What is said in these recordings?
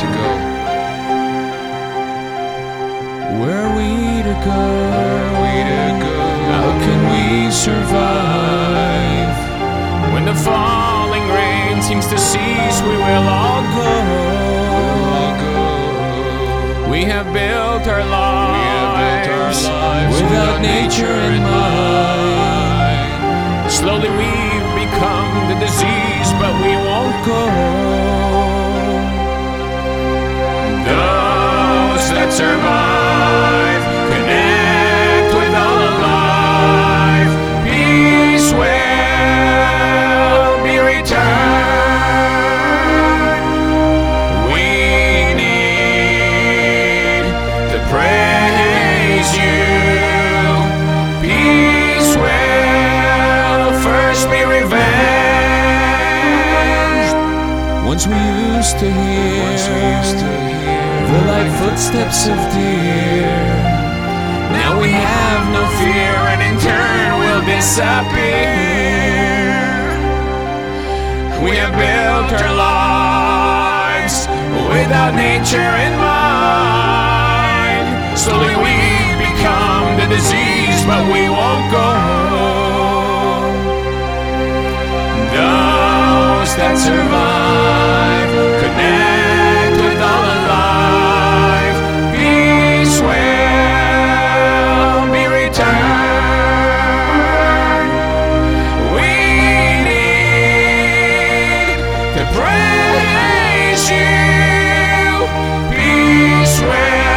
to go. Where are we to go? Where we to go? How can we survive? When the falling rain seems to cease, we will all go. We have built our lives, built our lives without, without nature in mind. Slowly we've become the disease, but we won't go. We used to hear, the light footsteps of deer. Now we have no fear, and in turn we'll disappear. We have built our lives without nature in mind. Slowly we become the disease, but we won't go. Those that survive you. Peace will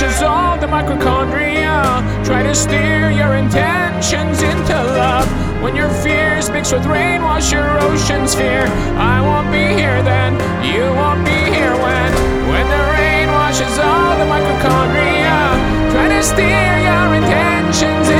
washes all the mitochondria, try to steer your intentions into love. When your fears mix with rain, wash your ocean's fear. I won't be here then, you won't be here when. When the rain washes all the mitochondria, try to steer your intentions